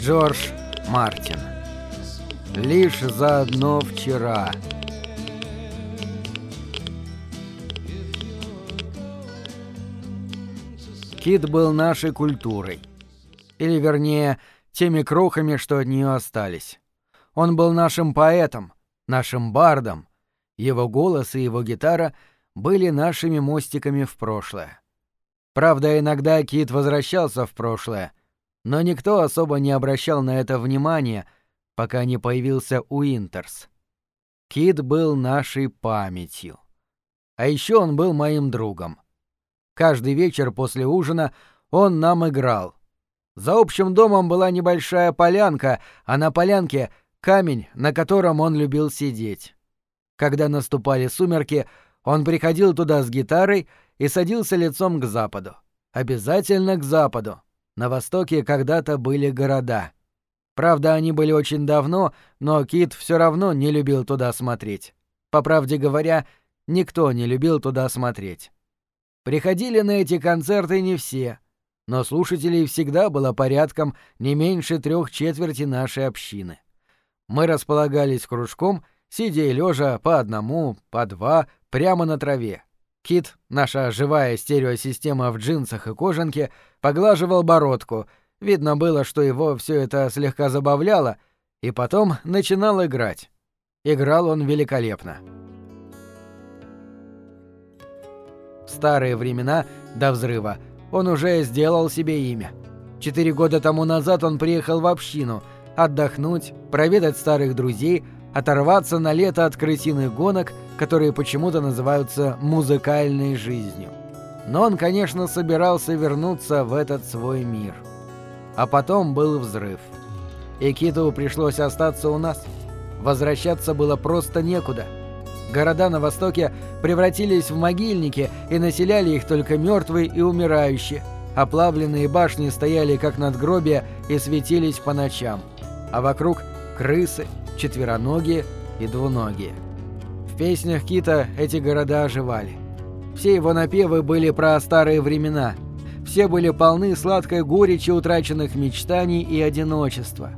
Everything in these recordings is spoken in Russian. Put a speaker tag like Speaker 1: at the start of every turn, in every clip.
Speaker 1: Джордж Мартин. Лишь заодно вчера. Кит был нашей культурой. Или, вернее, теми крохами, что от нее остались. Он был нашим поэтом, нашим бардом. Его голос и его гитара были нашими мостиками в прошлое. Правда, иногда Кит возвращался в прошлое, но никто особо не обращал на это внимания, пока не появился Уинтерс. Кит был нашей памятью. А еще он был моим другом. Каждый вечер после ужина он нам играл. За общим домом была небольшая полянка, а на полянке — камень, на котором он любил сидеть. Когда наступали сумерки, он приходил туда с гитарой и садился лицом к западу. Обязательно к западу. На востоке когда-то были города. Правда, они были очень давно, но Кит все равно не любил туда смотреть. По правде говоря, никто не любил туда смотреть. Приходили на эти концерты не все, но слушателей всегда было порядком не меньше трех четверти нашей общины. Мы располагались кружком, сидя и лежа по одному, по два, прямо на траве. Кит, наша живая стереосистема в джинсах и кожанке, поглаживал бородку. Видно было, что его все это слегка забавляло, и потом начинал играть. Играл он великолепно. В старые времена, до взрыва, он уже сделал себе имя. Четыре года тому назад он приехал в общину, отдохнуть, проведать старых друзей, оторваться на лето от крысиных гонок, которые почему-то называются музыкальной жизнью. Но он, конечно, собирался вернуться в этот свой мир. А потом был взрыв. И Киту пришлось остаться у нас. Возвращаться было просто некуда — Города на востоке превратились в могильники, и населяли их только мертвые и умирающие. Оплавленные башни стояли как надгробия и светились по ночам. А вокруг крысы, четвероногие и двуногие. В песнях Кита эти города оживали. Все его напевы были про старые времена. Все были полны сладкой горечи утраченных мечтаний и одиночества.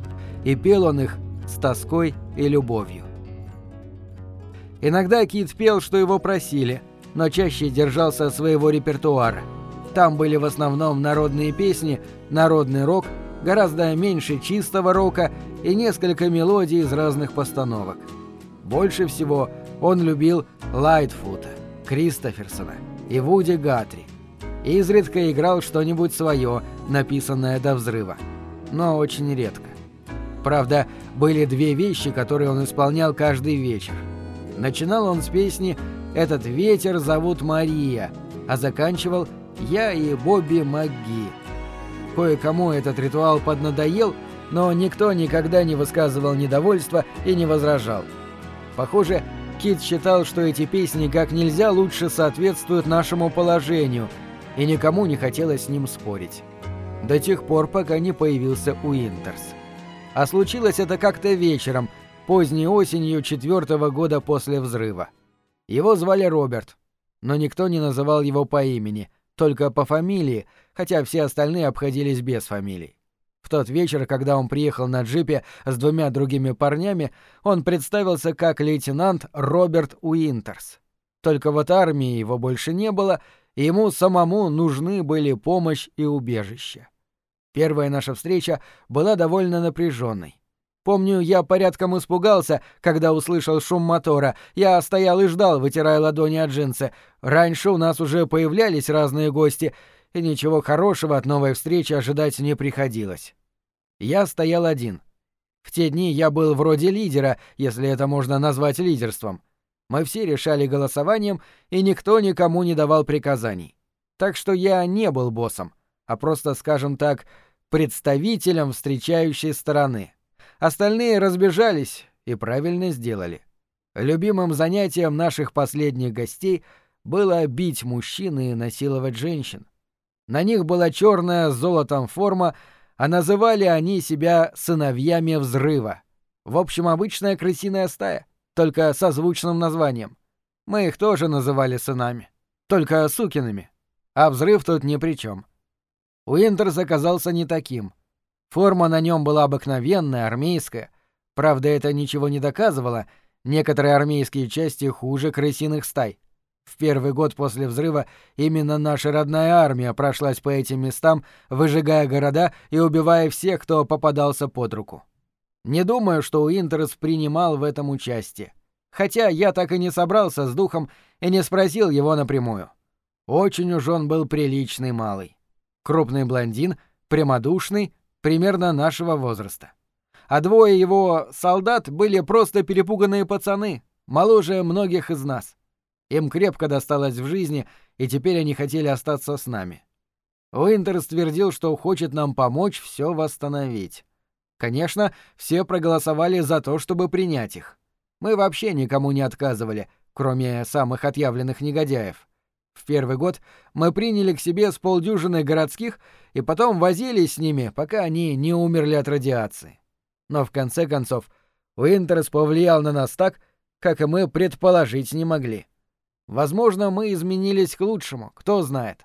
Speaker 1: И пел он их с тоской и любовью. Иногда Кит пел, что его просили, но чаще держался своего репертуара. Там были в основном народные песни, народный рок, гораздо меньше чистого рока и несколько мелодий из разных постановок. Больше всего он любил Лайтфута, Кристоферсона и Вуди Гатри. Изредка играл что-нибудь свое, написанное до взрыва. Но очень редко. Правда, были две вещи, которые он исполнял каждый вечер – Начинал он с песни «Этот ветер зовут Мария», а заканчивал «Я и Бобби МакГи». Кое-кому этот ритуал поднадоел, но никто никогда не высказывал недовольства и не возражал. Похоже, Кит считал, что эти песни как нельзя лучше соответствуют нашему положению, и никому не хотелось с ним спорить. До тех пор, пока не появился Уинтерс. А случилось это как-то вечером – поздней осенью четвертого года после взрыва. Его звали Роберт, но никто не называл его по имени, только по фамилии, хотя все остальные обходились без фамилий. В тот вечер, когда он приехал на джипе с двумя другими парнями, он представился как лейтенант Роберт Уинтерс. Только вот армии его больше не было, и ему самому нужны были помощь и убежище. Первая наша встреча была довольно напряженной. Помню, я порядком испугался, когда услышал шум мотора. Я стоял и ждал, вытирая ладони от джинсы. Раньше у нас уже появлялись разные гости, и ничего хорошего от новой встречи ожидать не приходилось. Я стоял один. В те дни я был вроде лидера, если это можно назвать лидерством. Мы все решали голосованием, и никто никому не давал приказаний. Так что я не был боссом, а просто, скажем так, представителем встречающей стороны. Остальные разбежались и правильно сделали. Любимым занятием наших последних гостей было бить мужчин и насиловать женщин. На них была черная с золотом форма, а называли они себя сыновьями взрыва. В общем, обычная крысиная стая, только со звучным названием. Мы их тоже называли сынами, только сукиными. А взрыв тут ни при чем. Уинтерс оказался не таким — Форма на нем была обыкновенная, армейская. Правда, это ничего не доказывало. Некоторые армейские части хуже крысиных стай. В первый год после взрыва именно наша родная армия прошлась по этим местам, выжигая города и убивая всех, кто попадался под руку. Не думаю, что Уинтерс принимал в этом участие. Хотя я так и не собрался с духом и не спросил его напрямую. Очень уж он был приличный малый. Крупный блондин, прямодушный, примерно нашего возраста. А двое его солдат были просто перепуганные пацаны, моложе многих из нас. Им крепко досталось в жизни, и теперь они хотели остаться с нами. Уинтерс твердил, что хочет нам помочь все восстановить. Конечно, все проголосовали за то, чтобы принять их. Мы вообще никому не отказывали, кроме самых отъявленных негодяев. В первый год мы приняли к себе с полдюжины городских и потом возились с ними, пока они не умерли от радиации. Но в конце концов Уинтерс повлиял на нас так, как и мы предположить не могли. Возможно, мы изменились к лучшему, кто знает.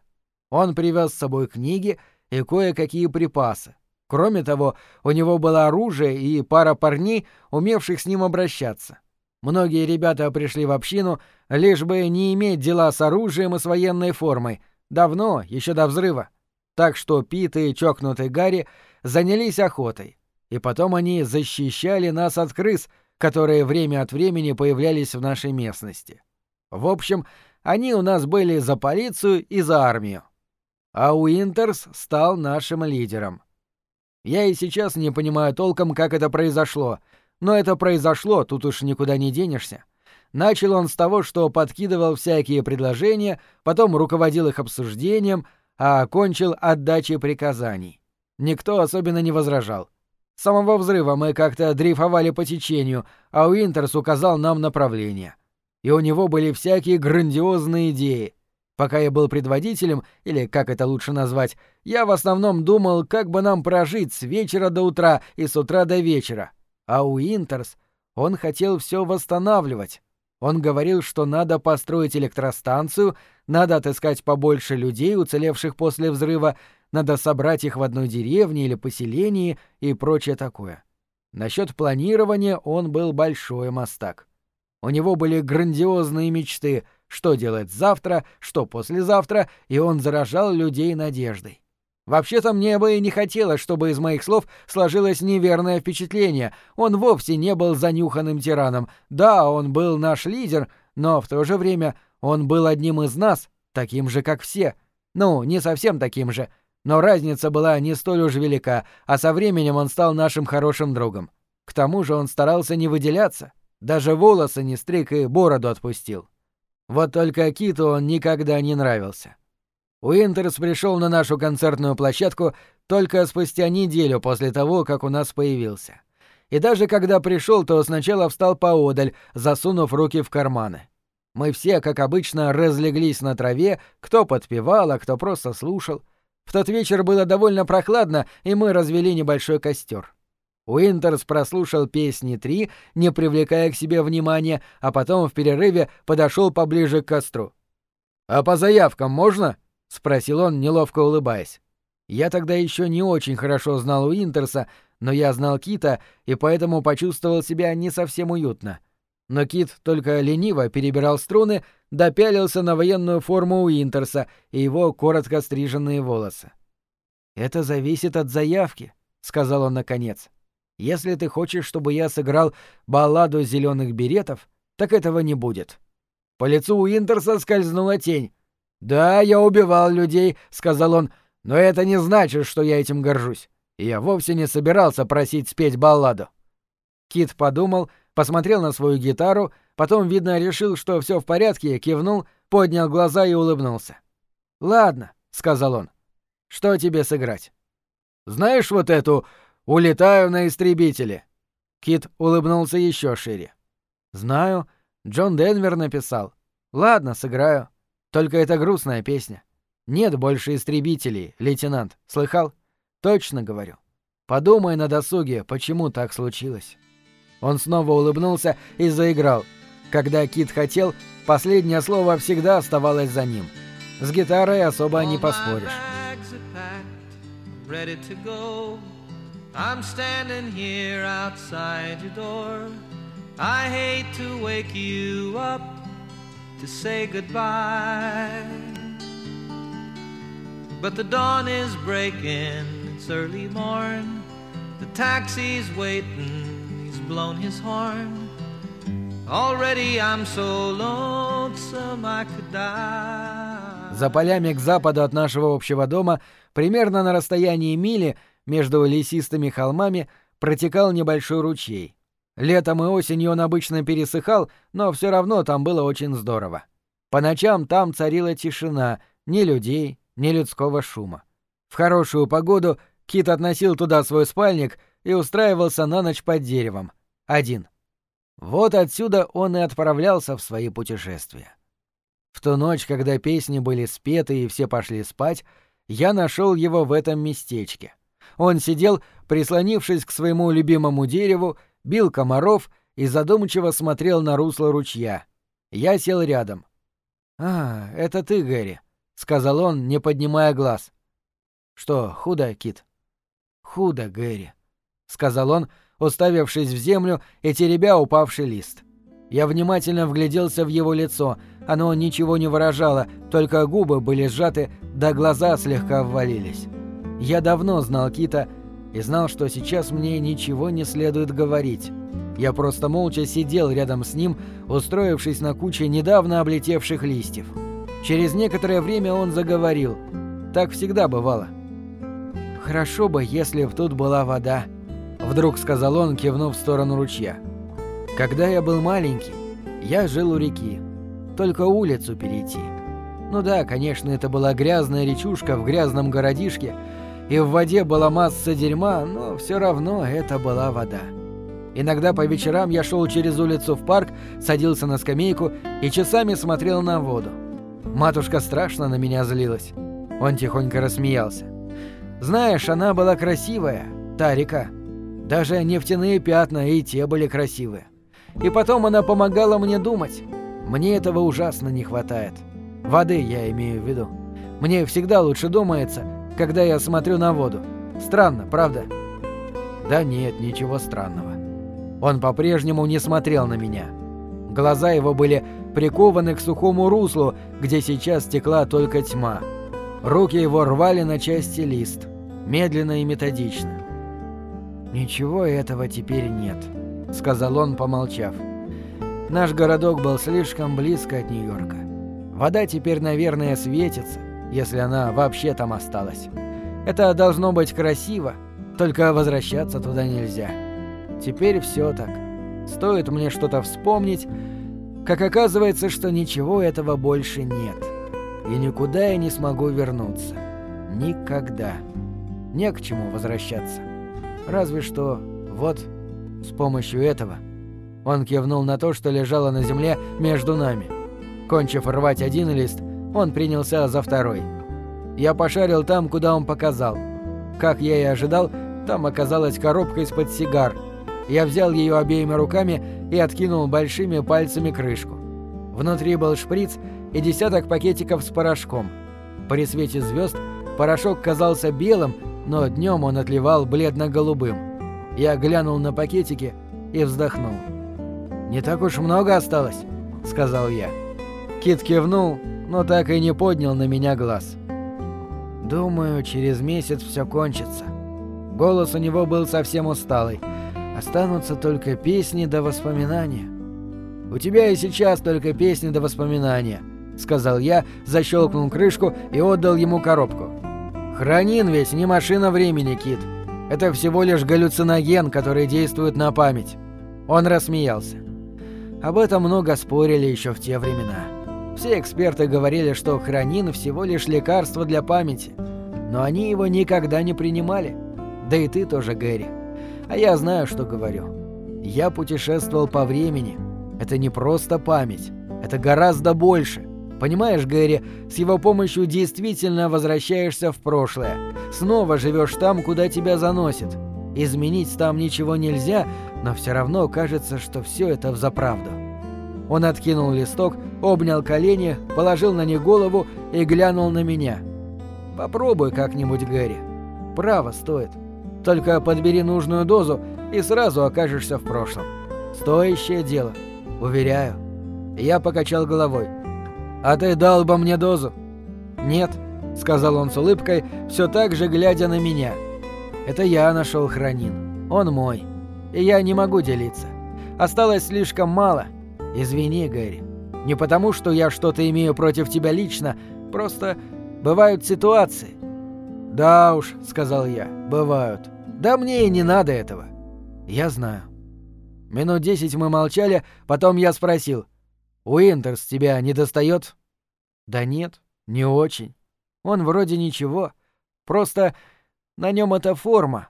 Speaker 1: Он привез с собой книги и кое-какие припасы. Кроме того, у него было оружие и пара парней, умевших с ним обращаться. Многие ребята пришли в общину, лишь бы не иметь дела с оружием и с военной формой. Давно, еще до взрыва. Так что Пит и чокнутый Гарри занялись охотой. И потом они защищали нас от крыс, которые время от времени появлялись в нашей местности. В общем, они у нас были за полицию и за армию. А Уинтерс стал нашим лидером. Я и сейчас не понимаю толком, как это произошло, но это произошло, тут уж никуда не денешься. Начал он с того, что подкидывал всякие предложения, потом руководил их обсуждением, а окончил отдачей приказаний. Никто особенно не возражал. С самого взрыва мы как-то дрейфовали по течению, а Уинтерс указал нам направление — и у него были всякие грандиозные идеи. Пока я был предводителем, или как это лучше назвать, я в основном думал, как бы нам прожить с вечера до утра и с утра до вечера. А у Интерс он хотел все восстанавливать. Он говорил, что надо построить электростанцию, надо отыскать побольше людей, уцелевших после взрыва, надо собрать их в одной деревне или поселении и прочее такое. Насчет планирования он был большой мастак. У него были грандиозные мечты, что делать завтра, что послезавтра, и он заражал людей надеждой. Вообще-то мне бы и не хотелось, чтобы из моих слов сложилось неверное впечатление. Он вовсе не был занюханным тираном. Да, он был наш лидер, но в то же время он был одним из нас, таким же, как все. Ну, не совсем таким же, но разница была не столь уж велика, а со временем он стал нашим хорошим другом. К тому же он старался не выделяться. Даже волосы не стриг и бороду отпустил. Вот только Киту он никогда не нравился. Уинтерс пришел на нашу концертную площадку только спустя неделю после того, как у нас появился. И даже когда пришел, то сначала встал поодаль, засунув руки в карманы. Мы все, как обычно, разлеглись на траве, кто подпевал, а кто просто слушал. В тот вечер было довольно прохладно, и мы развели небольшой костер. Уинтерс прослушал песни три, не привлекая к себе внимания, а потом в перерыве подошел поближе к костру. «А по заявкам можно?» — спросил он, неловко улыбаясь. Я тогда еще не очень хорошо знал Уинтерса, но я знал Кита и поэтому почувствовал себя не совсем уютно. Но Кит только лениво перебирал струны, допялился на военную форму Уинтерса и его коротко стриженные волосы. «Это зависит от заявки», — сказал он наконец. Если ты хочешь, чтобы я сыграл балладу зеленых беретов, так этого не будет. По лицу Уинтерса скользнула тень. «Да, я убивал людей», — сказал он, — «но это не значит, что я этим горжусь. Я вовсе не собирался просить спеть балладу». Кит подумал, посмотрел на свою гитару, потом, видно, решил, что все в порядке, кивнул, поднял глаза и улыбнулся. «Ладно», — сказал он, — «что тебе сыграть?» «Знаешь вот эту Улетаю на истребителе. Кит улыбнулся еще шире. Знаю, Джон Денвер написал. Ладно, сыграю. Только это грустная песня. Нет больше истребителей, лейтенант. Слыхал? Точно говорю. Подумай на досуге, почему так случилось. Он снова улыбнулся и заиграл. Когда Кит хотел, последнее слово всегда оставалось за ним. С гитарой особо не поспоришь.
Speaker 2: I'm standing here outside your door. I hate to wake you up to say goodbye. But the dawn is breaking, it's early morn. The taxi's waiting, he's blown his horn. Already I'm so lonesome I could die.
Speaker 1: За полями к западу от нашего общего дома, примерно на расстоянии мили, между лесистыми холмами протекал небольшой ручей. Летом и осенью он обычно пересыхал, но все равно там было очень здорово. По ночам там царила тишина, ни людей, ни людского шума. В хорошую погоду Кит относил туда свой спальник и устраивался на ночь под деревом. Один. Вот отсюда он и отправлялся в свои путешествия. В ту ночь, когда песни были спеты и все пошли спать, я нашел его в этом местечке. Он сидел, прислонившись к своему любимому дереву, бил комаров и задумчиво смотрел на русло ручья. Я сел рядом. «А, это ты, Гэри», — сказал он, не поднимая глаз. «Что, худо, Кит?» «Худо, Гэри», — сказал он, уставившись в землю и теребя упавший лист. Я внимательно вгляделся в его лицо. Оно ничего не выражало, только губы были сжаты, да глаза слегка ввалились. Я давно знал Кита и знал, что сейчас мне ничего не следует говорить. Я просто молча сидел рядом с ним, устроившись на куче недавно облетевших листьев. Через некоторое время он заговорил. Так всегда бывало. «Хорошо бы, если б тут была вода», — вдруг сказал он, кивнув в сторону ручья. «Когда я был маленький, я жил у реки. Только улицу перейти. Ну да, конечно, это была грязная речушка в грязном городишке, и в воде была масса дерьма, но все равно это была вода. Иногда по вечерам я шел через улицу в парк, садился на скамейку и часами смотрел на воду. Матушка страшно на меня злилась. Он тихонько рассмеялся. Знаешь, она была красивая, та река. Даже нефтяные пятна и те были красивые. И потом она помогала мне думать. Мне этого ужасно не хватает. Воды я имею в виду. Мне всегда лучше думается, когда я смотрю на воду. Странно, правда? Да нет, ничего странного. Он по-прежнему не смотрел на меня. Глаза его были прикованы к сухому руслу, где сейчас текла только тьма. Руки его рвали на части лист, медленно и методично. «Ничего этого теперь нет», — сказал он, помолчав. «Наш городок был слишком близко от Нью-Йорка. Вода теперь, наверное, светится, если она вообще там осталась. Это должно быть красиво, только возвращаться туда нельзя. Теперь все так. Стоит мне что-то вспомнить, как оказывается, что ничего этого больше нет. И никуда я не смогу вернуться. Никогда. Не к чему возвращаться. Разве что вот с помощью этого. Он кивнул на то, что лежало на земле между нами. Кончив рвать один лист, он принялся за второй. Я пошарил там, куда он показал. Как я и ожидал, там оказалась коробка из-под сигар. Я взял ее обеими руками и откинул большими пальцами крышку. Внутри был шприц и десяток пакетиков с порошком. При свете звезд порошок казался белым, но днем он отливал бледно-голубым. Я глянул на пакетики и вздохнул. «Не так уж много осталось», — сказал я. Кит кивнул, но так и не поднял на меня глаз. Думаю, через месяц все кончится. Голос у него был совсем усталый. Останутся только песни до воспоминания. У тебя и сейчас только песни до воспоминания, сказал я, защелкнул крышку и отдал ему коробку. Хранин ведь не машина времени, Кит. Это всего лишь галлюциноген, который действует на память. Он рассмеялся. Об этом много спорили еще в те времена. Все эксперты говорили, что хронин всего лишь лекарство для памяти, но они его никогда не принимали. Да и ты тоже, Гэри. А я знаю, что говорю. Я путешествовал по времени. Это не просто память. Это гораздо больше. Понимаешь, Гэри, с его помощью действительно возвращаешься в прошлое. Снова живешь там, куда тебя заносит. Изменить там ничего нельзя, но все равно кажется, что все это взаправду. Он откинул листок, обнял колени, положил на них голову и глянул на меня. «Попробуй как-нибудь, Гэри. Право стоит. Только подбери нужную дозу и сразу окажешься в прошлом. Стоящее дело. Уверяю. Я покачал головой. «А ты дал бы мне дозу?» «Нет», — сказал он с улыбкой, все так же глядя на меня. «Это я нашел хранин. Он мой. И я не могу делиться. Осталось слишком мало. Извини, Гэри. Не потому, что я что-то имею против тебя лично, просто бывают ситуации». «Да уж», — сказал я, — «бывают. Да мне и не надо этого». «Я знаю». Минут десять мы молчали, потом я спросил. «Уинтерс тебя не достает?» «Да нет, не очень. Он вроде ничего. Просто на нем эта форма.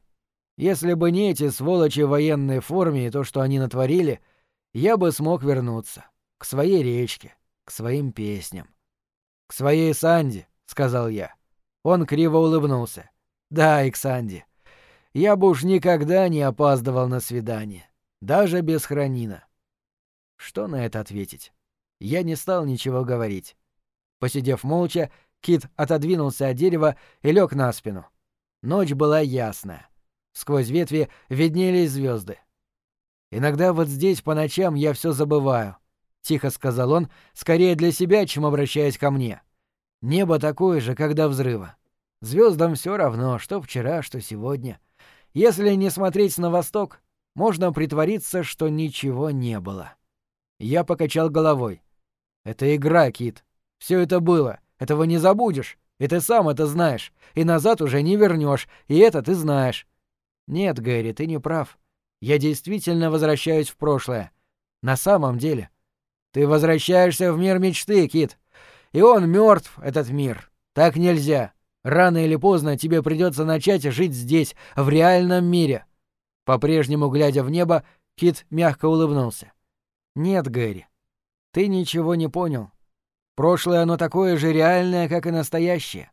Speaker 1: Если бы не эти сволочи в военной форме и то, что они натворили, я бы смог вернуться. К своей речке, к своим песням. «К своей Санди», — сказал я. Он криво улыбнулся. «Да, и к Санди. Я бы уж никогда не опаздывал на свидание. Даже без хранина». Что на это ответить? Я не стал ничего говорить. Посидев молча, Кит отодвинулся от дерева и лег на спину. Ночь была ясная. Сквозь ветви виднелись звезды. «Иногда вот здесь по ночам я все забываю», — тихо сказал он, скорее для себя, чем обращаясь ко мне. «Небо такое же, когда взрыва. Звездам все равно, что вчера, что сегодня. Если не смотреть на восток, можно притвориться, что ничего не было». Я покачал головой. «Это игра, Кит. Все это было. Этого не забудешь. И ты сам это знаешь. И назад уже не вернешь. И это ты знаешь». «Нет, Гэри, ты не прав. Я действительно возвращаюсь в прошлое. На самом деле. Ты возвращаешься в мир мечты, Кит. И он мертв, этот мир. Так нельзя. Рано или поздно тебе придется начать жить здесь, в реальном мире». По-прежнему, глядя в небо, Кит мягко улыбнулся. «Нет, Гэри, ты ничего не понял. Прошлое оно такое же реальное, как и настоящее.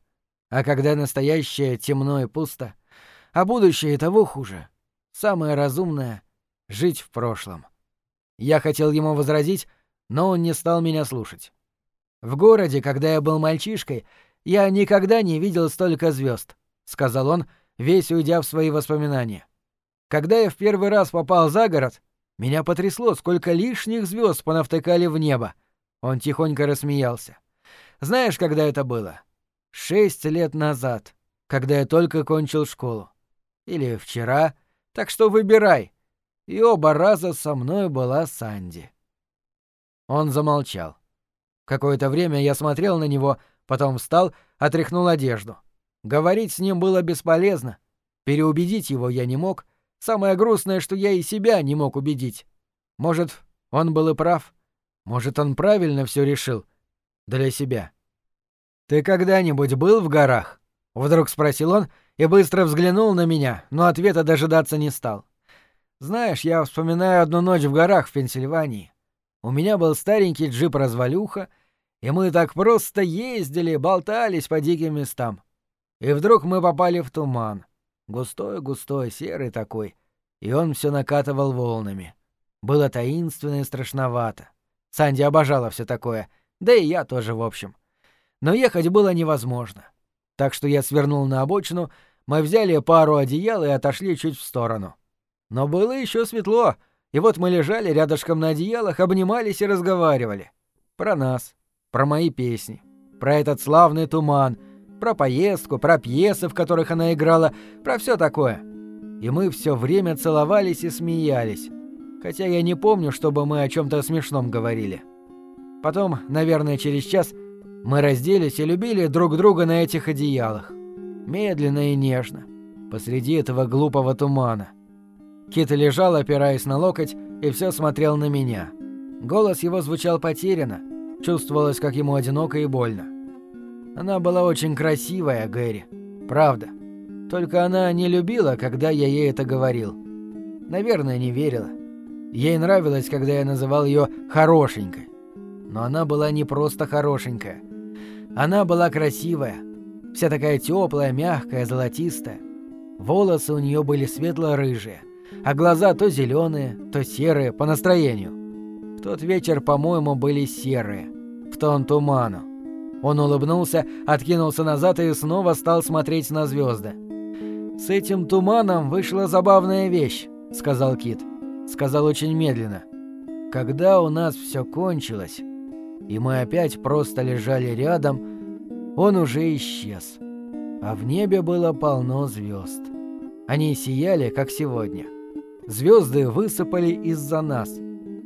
Speaker 1: А когда настоящее темно и пусто, а будущее того хуже. Самое разумное — жить в прошлом. Я хотел ему возразить, но он не стал меня слушать. В городе, когда я был мальчишкой, я никогда не видел столько звезд, сказал он, весь уйдя в свои воспоминания. Когда я в первый раз попал за город, меня потрясло, сколько лишних звезд понавтыкали в небо. Он тихонько рассмеялся. Знаешь, когда это было? Шесть лет назад, когда я только кончил школу. Или вчера. Так что выбирай. И оба раза со мной была Санди. Он замолчал. Какое-то время я смотрел на него, потом встал, отряхнул одежду. Говорить с ним было бесполезно. Переубедить его я не мог, Самое грустное, что я и себя не мог убедить. Может, он был и прав. Может, он правильно все решил. Для себя. «Ты когда-нибудь был в горах?» — вдруг спросил он и быстро взглянул на меня, но ответа дожидаться не стал. «Знаешь, я вспоминаю одну ночь в горах в Пенсильвании. У меня был старенький джип-развалюха, и мы так просто ездили, болтались по диким местам. И вдруг мы попали в туман. Густой-густой, серый такой. И он все накатывал волнами. Было таинственно и страшновато. Санди обожала все такое. Да и я тоже, в общем. Но ехать было невозможно. Так что я свернул на обочину, мы взяли пару одеял и отошли чуть в сторону. Но было еще светло, и вот мы лежали рядышком на одеялах, обнимались и разговаривали. Про нас, про мои песни, про этот славный туман — про поездку, про пьесы, в которых она играла, про все такое. И мы все время целовались и смеялись. Хотя я не помню, чтобы мы о чем-то смешном говорили. Потом, наверное, через час мы разделись и любили друг друга на этих одеялах. Медленно и нежно. Посреди этого глупого тумана. Кит лежал, опираясь на локоть, и все смотрел на меня. Голос его звучал потерянно. Чувствовалось, как ему одиноко и больно. Она была очень красивая, Гэри. Правда. Только она не любила, когда я ей это говорил. Наверное, не верила. Ей нравилось, когда я называл ее «хорошенькой». Но она была не просто хорошенькая. Она была красивая. Вся такая теплая, мягкая, золотистая. Волосы у нее были светло-рыжие, а глаза то зеленые, то серые, по настроению. В тот вечер, по-моему, были серые, в тон туману. Он улыбнулся, откинулся назад и снова стал смотреть на звезды. «С этим туманом вышла забавная вещь», — сказал Кит. Сказал очень медленно. «Когда у нас все кончилось, и мы опять просто лежали рядом, он уже исчез. А в небе было полно звезд. Они сияли, как сегодня. Звезды высыпали из-за нас.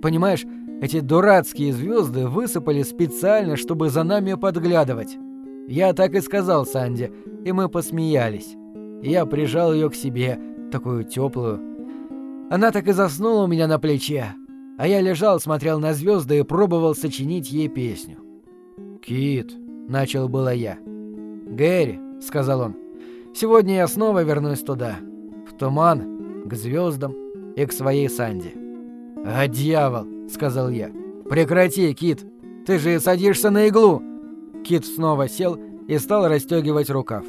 Speaker 1: Понимаешь, эти дурацкие звезды высыпали специально, чтобы за нами подглядывать. Я так и сказал Санде, и мы посмеялись. Я прижал ее к себе, такую теплую. Она так и заснула у меня на плече, а я лежал, смотрел на звезды и пробовал сочинить ей песню. «Кит», — начал было я. «Гэри», — сказал он, — «сегодня я снова вернусь туда, в туман, к звездам и к своей Санде». «А дьявол», — сказал я, — «прекрати, Кит, ты же садишься на иглу». Кит снова сел и стал расстегивать рукав.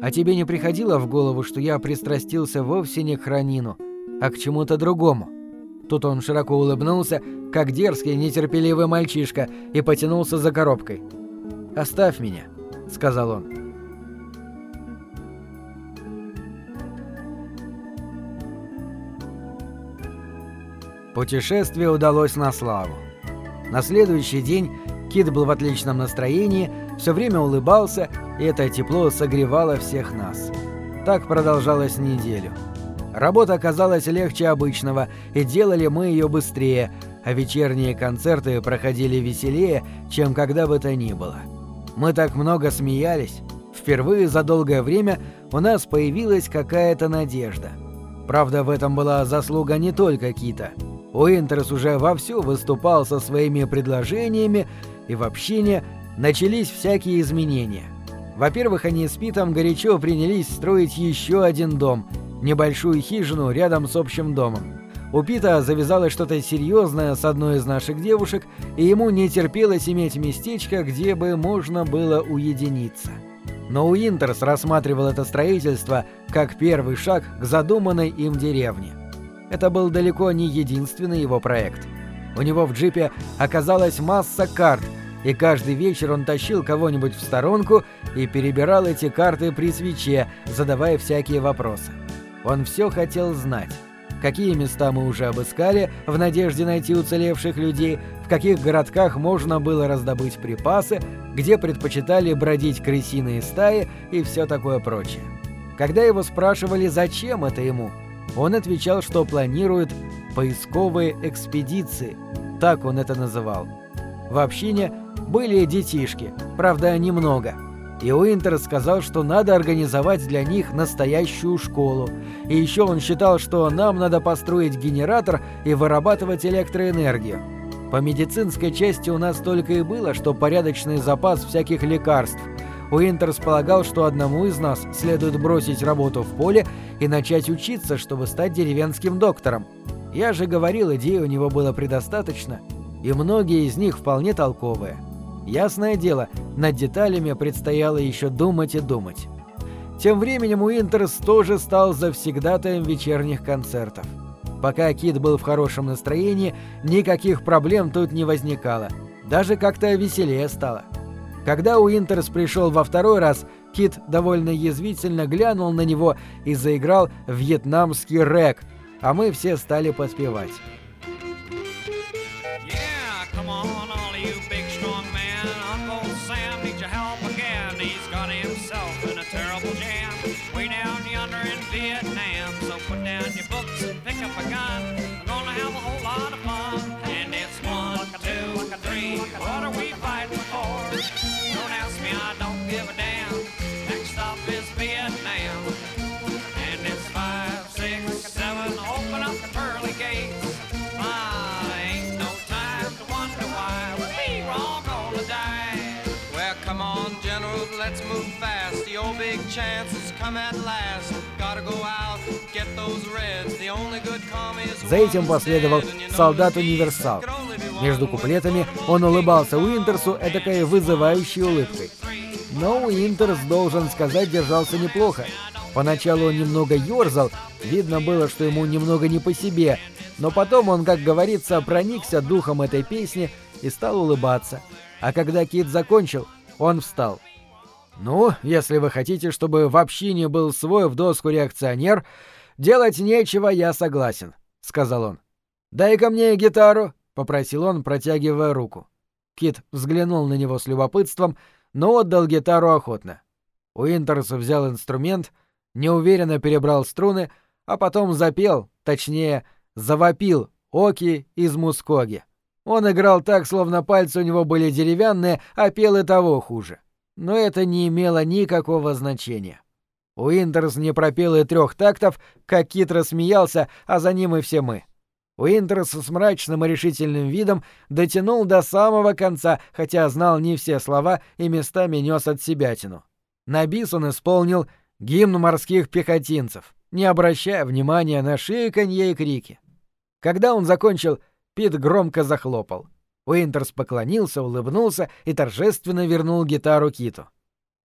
Speaker 1: А тебе не приходило в голову, что я пристрастился вовсе не к хранину, а к чему-то другому?» Тут он широко улыбнулся, как дерзкий, нетерпеливый мальчишка, и потянулся за коробкой. «Оставь меня», — сказал он. Путешествие удалось на славу. На следующий день Кит был в отличном настроении, все время улыбался, и это тепло согревало всех нас. Так продолжалось неделю. Работа оказалась легче обычного, и делали мы ее быстрее, а вечерние концерты проходили веселее, чем когда бы то ни было. Мы так много смеялись. Впервые за долгое время у нас появилась какая-то надежда. Правда, в этом была заслуга не только Кита. Уинтерс уже вовсю выступал со своими предложениями, и в общине начались всякие изменения. Во-первых, они с Питом горячо принялись строить еще один дом, небольшую хижину рядом с общим домом. У Пита завязалось что-то серьезное с одной из наших девушек, и ему не терпелось иметь местечко, где бы можно было уединиться. Но Уинтерс рассматривал это строительство как первый шаг к задуманной им деревне. Это был далеко не единственный его проект. У него в джипе оказалась масса карт, и каждый вечер он тащил кого-нибудь в сторонку и перебирал эти карты при свече, задавая всякие вопросы. Он все хотел знать. Какие места мы уже обыскали в надежде найти уцелевших людей, в каких городках можно было раздобыть припасы, где предпочитали бродить крысиные стаи и все такое прочее. Когда его спрашивали, зачем это ему, он отвечал, что планирует поисковые экспедиции, так он это называл. В общине были детишки, правда, немного. И Уинтер сказал, что надо организовать для них настоящую школу. И еще он считал, что нам надо построить генератор и вырабатывать электроэнергию. По медицинской части у нас только и было, что порядочный запас всяких лекарств. Уинтерс полагал, что одному из нас следует бросить работу в поле и начать учиться, чтобы стать деревенским доктором. Я же говорил, идей у него было предостаточно, и многие из них вполне толковые. Ясное дело, над деталями предстояло еще думать и думать. Тем временем Уинтерс тоже стал завсегдатаем вечерних концертов. Пока Кит был в хорошем настроении, никаких проблем тут не возникало. Даже как-то веселее стало. Когда Уинтерс пришел во второй раз, Кит довольно язвительно глянул на него и заиграл вьетнамский рэк, а мы все стали подпевать. За этим последовал «Солдат-универсал». Между куплетами он улыбался Уинтерсу этакой вызывающей улыбкой. Но Уинтерс, должен сказать, держался неплохо. Поначалу он немного ёрзал, видно было, что ему немного не по себе, но потом он, как говорится, проникся духом этой песни и стал улыбаться. А когда Кит закончил, он встал. «Ну, если вы хотите, чтобы в общине был свой в доску реакционер, делать нечего, я согласен», — сказал он. «Дай-ка мне гитару», — попросил он, протягивая руку. Кит взглянул на него с любопытством, но отдал гитару охотно. Уинтерс взял инструмент, неуверенно перебрал струны, а потом запел, точнее, завопил Оки из Мускоги. Он играл так, словно пальцы у него были деревянные, а пел и того хуже но это не имело никакого значения. Уинтерс не пропел и трех тактов, как Кит рассмеялся, а за ним и все мы. Уинтерс с мрачным и решительным видом дотянул до самого конца, хотя знал не все слова и местами нес отсебятину. На бис он исполнил гимн морских пехотинцев, не обращая внимания на шиканье и крики. Когда он закончил, Пит громко захлопал — Уинтерс поклонился, улыбнулся и торжественно вернул гитару Киту.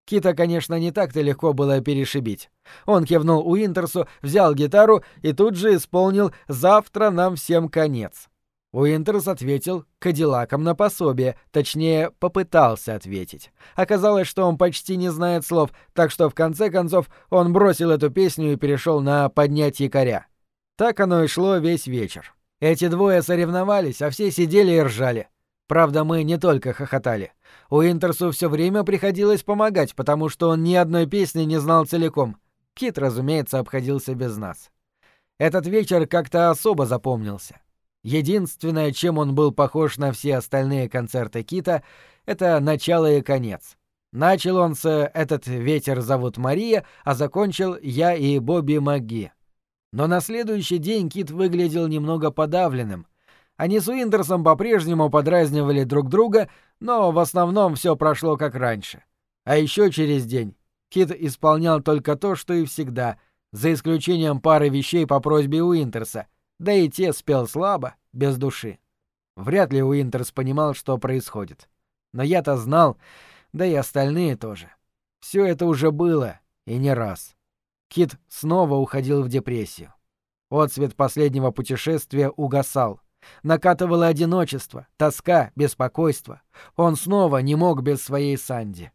Speaker 1: Кита, конечно, не так-то легко было перешибить. Он кивнул Уинтерсу, взял гитару и тут же исполнил «Завтра нам всем конец». Уинтерс ответил кадиллаком на пособие, точнее, попытался ответить. Оказалось, что он почти не знает слов, так что в конце концов он бросил эту песню и перешел на «Поднять якоря». Так оно и шло весь вечер. Эти двое соревновались, а все сидели и ржали. Правда, мы не только хохотали. У Интерсу все время приходилось помогать, потому что он ни одной песни не знал целиком. Кит, разумеется, обходился без нас. Этот вечер как-то особо запомнился. Единственное, чем он был похож на все остальные концерты Кита, это начало и конец. Начал он с «Этот ветер зовут Мария», а закончил «Я и Бобби МакГи». Но на следующий день Кит выглядел немного подавленным — они с Уинтерсом по-прежнему подразнивали друг друга, но в основном все прошло как раньше. А еще через день Кит исполнял только то, что и всегда, за исключением пары вещей по просьбе Уинтерса, да и те спел слабо, без души. Вряд ли Уинтерс понимал, что происходит. Но я-то знал, да и остальные тоже. Все это уже было, и не раз. Кит снова уходил в депрессию. Отцвет последнего путешествия угасал. Накатывало одиночество, тоска, беспокойство. Он снова не мог без своей Санди.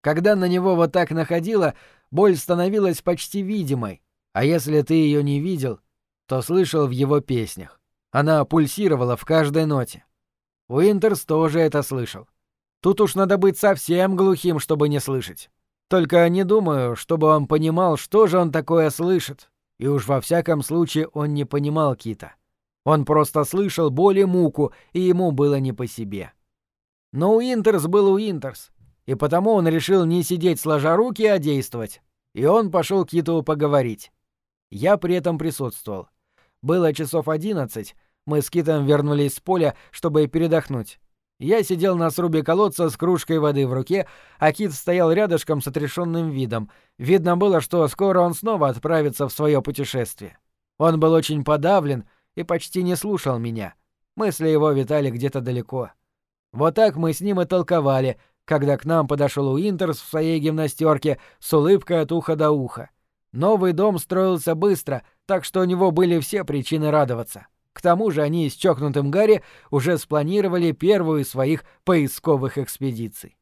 Speaker 1: Когда на него вот так находило, боль становилась почти видимой, а если ты ее не видел, то слышал в его песнях. Она пульсировала в каждой ноте. Уинтерс тоже это слышал. Тут уж надо быть совсем глухим, чтобы не слышать. Только не думаю, чтобы он понимал, что же он такое слышит. И уж во всяком случае он не понимал Кита. Он просто слышал боль и муку, и ему было не по себе. Но Уинтерс был Уинтерс, и потому он решил не сидеть сложа руки, а действовать. И он пошел к Киту поговорить. Я при этом присутствовал. Было часов одиннадцать, мы с Китом вернулись с поля, чтобы передохнуть. Я сидел на срубе колодца с кружкой воды в руке, а Кит стоял рядышком с отрешенным видом. Видно было, что скоро он снова отправится в свое путешествие. Он был очень подавлен, и почти не слушал меня. Мысли его витали где-то далеко. Вот так мы с ним и толковали, когда к нам подошел Уинтерс в своей гимнастерке с улыбкой от уха до уха. Новый дом строился быстро, так что у него были все причины радоваться. К тому же они с чокнутым Гарри уже спланировали первую из своих поисковых экспедиций.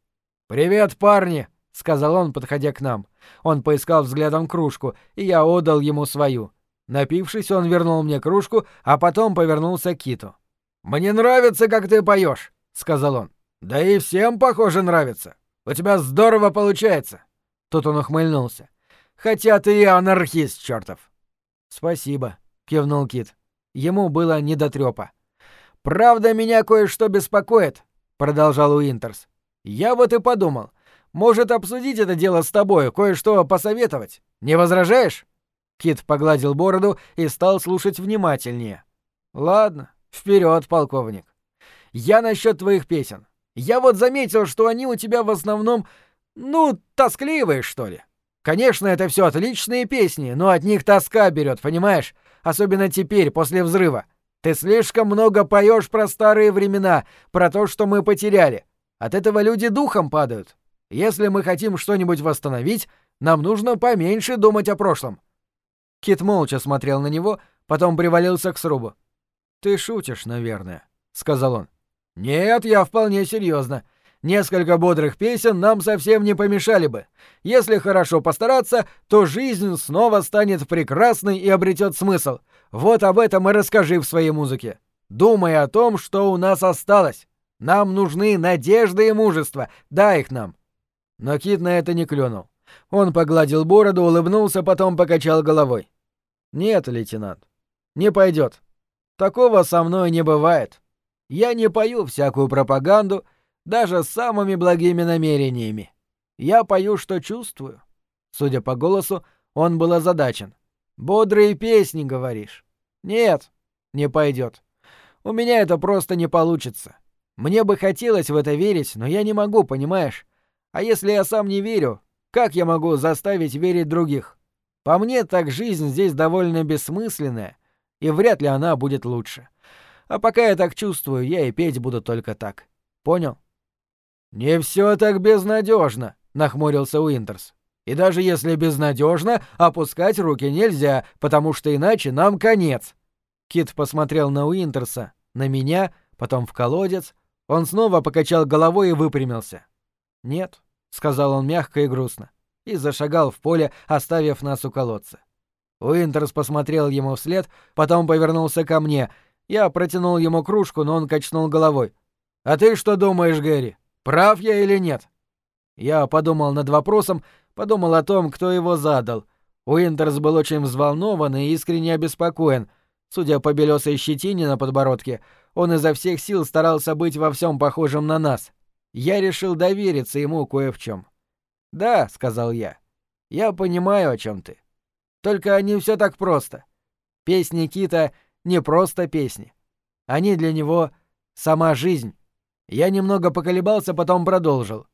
Speaker 1: «Привет, парни!» — сказал он, подходя к нам. Он поискал взглядом кружку, и я отдал ему свою. Напившись, он вернул мне кружку, а потом повернулся к Киту. «Мне нравится, как ты поешь», — сказал он. «Да и всем, похоже, нравится. У тебя здорово получается». Тут он ухмыльнулся. «Хотя ты и анархист, чертов». «Спасибо», — кивнул Кит. Ему было не до трёпа. «Правда, меня кое-что беспокоит», — продолжал Уинтерс. «Я вот и подумал. Может, обсудить это дело с тобой, кое-что посоветовать? Не возражаешь?» Кит погладил бороду и стал слушать внимательнее. «Ладно, вперед, полковник. Я насчет твоих песен. Я вот заметил, что они у тебя в основном, ну, тоскливые, что ли. Конечно, это все отличные песни, но от них тоска берет, понимаешь? Особенно теперь, после взрыва. Ты слишком много поешь про старые времена, про то, что мы потеряли. От этого люди духом падают. Если мы хотим что-нибудь восстановить, нам нужно поменьше думать о прошлом. Кит молча смотрел на него, потом привалился к срубу. «Ты шутишь, наверное», — сказал он. «Нет, я вполне серьезно. Несколько бодрых песен нам совсем не помешали бы. Если хорошо постараться, то жизнь снова станет прекрасной и обретет смысл. Вот об этом и расскажи в своей музыке. Думай о том, что у нас осталось. Нам нужны надежда и мужество. Дай их нам. Но Кит на это не клюнул. Он погладил бороду, улыбнулся, потом покачал головой. Нет, лейтенант, не пойдет. Такого со мной не бывает. Я не пою всякую пропаганду, даже с самыми благими намерениями. Я пою, что чувствую. Судя по голосу, он был озадачен. Бодрые песни, говоришь? Нет, не пойдет. У меня это просто не получится. Мне бы хотелось в это верить, но я не могу, понимаешь? А если я сам не верю, как я могу заставить верить других? По мне, так жизнь здесь довольно бессмысленная, и вряд ли она будет лучше. А пока я так чувствую, я и петь буду только так. Понял? Не все так безнадежно, нахмурился Уинтерс. И даже если безнадежно, опускать руки нельзя, потому что иначе нам конец. Кит посмотрел на Уинтерса, на меня, потом в колодец. Он снова покачал головой и выпрямился. «Нет», — сказал он мягко и грустно, и зашагал в поле, оставив нас у колодца. Уинтерс посмотрел ему вслед, потом повернулся ко мне. Я протянул ему кружку, но он качнул головой. «А ты что думаешь, Гэри? Прав я или нет?» Я подумал над вопросом, подумал о том, кто его задал. Уинтерс был очень взволнован и искренне обеспокоен. Судя по белесой щетине на подбородке, он изо всех сил старался быть во всем похожим на нас. Я решил довериться ему кое в чем. «Да», — сказал я, — «я понимаю, о чем ты. Только не все так просто. Песни Кита не просто песни. Они для него сама жизнь. Я немного поколебался, потом продолжил.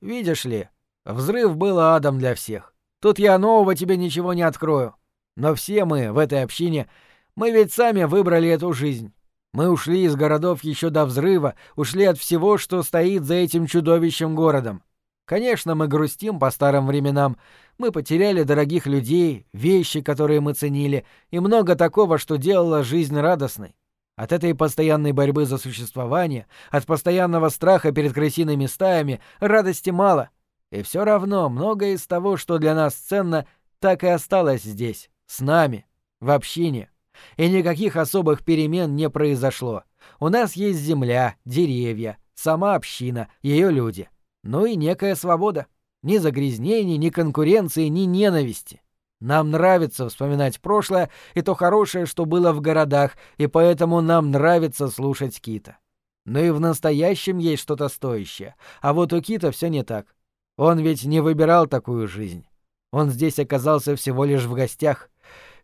Speaker 1: Видишь ли, взрыв был адом для всех. Тут я нового тебе ничего не открою. Но все мы в этой общине, мы ведь сами выбрали эту жизнь. Мы ушли из городов еще до взрыва, ушли от всего, что стоит за этим чудовищем городом. Конечно, мы грустим по старым временам. Мы потеряли дорогих людей, вещи, которые мы ценили, и много такого, что делало жизнь радостной. От этой постоянной борьбы за существование, от постоянного страха перед крысиными стаями радости мало. И все равно многое из того, что для нас ценно, так и осталось здесь, с нами, в общине. И никаких особых перемен не произошло. У нас есть земля, деревья, сама община, ее люди но и некая свобода. Ни загрязнений, ни конкуренции, ни ненависти. Нам нравится вспоминать прошлое и то хорошее, что было в городах, и поэтому нам нравится слушать Кита. Но и в настоящем есть что-то стоящее. А вот у Кита все не так. Он ведь не выбирал такую жизнь. Он здесь оказался всего лишь в гостях.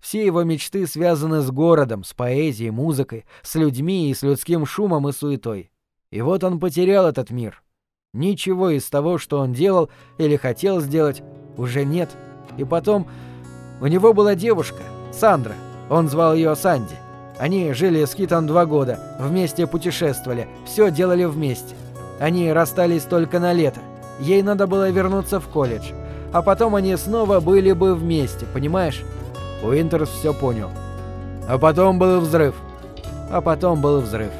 Speaker 1: Все его мечты связаны с городом, с поэзией, музыкой, с людьми и с людским шумом и суетой. И вот он потерял этот мир — Ничего из того, что он делал или хотел сделать, уже нет. И потом, у него была девушка, Сандра. Он звал ее Санди. Они жили с Китом два года, вместе путешествовали, все делали вместе. Они расстались только на лето. Ей надо было вернуться в колледж. А потом они снова были бы вместе, понимаешь? Уинтерс все понял. А потом был взрыв. А потом был взрыв.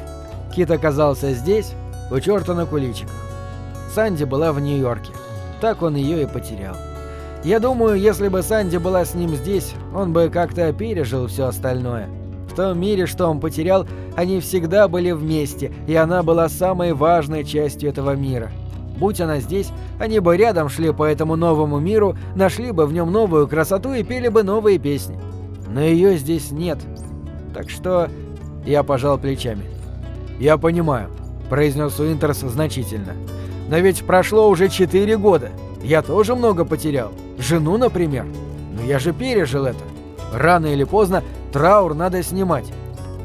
Speaker 1: Кит оказался здесь, у черта на куличиках. Санди была в Нью-Йорке. Так он ее и потерял. Я думаю, если бы Санди была с ним здесь, он бы как-то пережил все остальное. В том мире, что он потерял, они всегда были вместе, и она была самой важной частью этого мира. Будь она здесь, они бы рядом шли по этому новому миру, нашли бы в нем новую красоту и пели бы новые песни. Но ее здесь нет. Так что я пожал плечами. «Я понимаю», — произнес Уинтерс значительно. Но ведь прошло уже четыре года. Я тоже много потерял. Жену, например. Но я же пережил это. Рано или поздно траур надо снимать.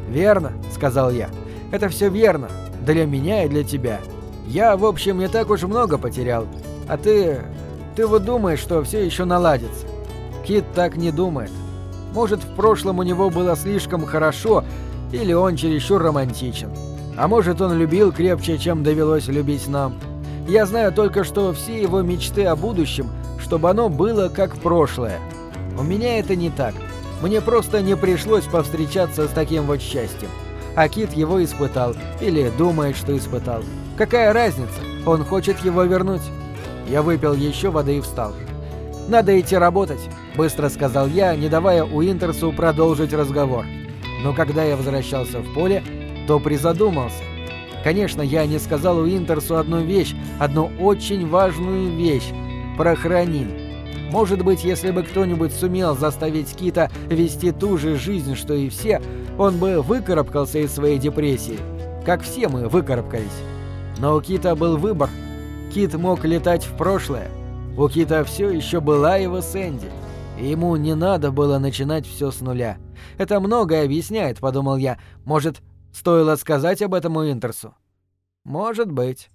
Speaker 1: «Верно», — сказал я. «Это все верно. Для меня и для тебя. Я, в общем, не так уж много потерял. А ты... Ты вот думаешь, что все еще наладится. Кит так не думает. Может, в прошлом у него было слишком хорошо, или он чересчур романтичен. А может, он любил крепче, чем довелось любить нам. Я знаю только, что все его мечты о будущем, чтобы оно было как прошлое. У меня это не так. Мне просто не пришлось повстречаться с таким вот счастьем. А Кит его испытал, или думает, что испытал. Какая разница? Он хочет его вернуть. Я выпил еще воды и встал. «Надо идти работать», — быстро сказал я, не давая Уинтерсу продолжить разговор. Но когда я возвращался в поле, то призадумался. Конечно, я не сказал Уинтерсу одну вещь, одну очень важную вещь — про хранин. Может быть, если бы кто-нибудь сумел заставить Кита вести ту же жизнь, что и все, он бы выкарабкался из своей депрессии, как все мы выкарабкались. Но у Кита был выбор. Кит мог летать в прошлое. У Кита все еще была его Сэнди. И ему не надо было начинать все с нуля. Это многое объясняет, подумал я. Может, стоило сказать об этом Уинтерсу? Может быть.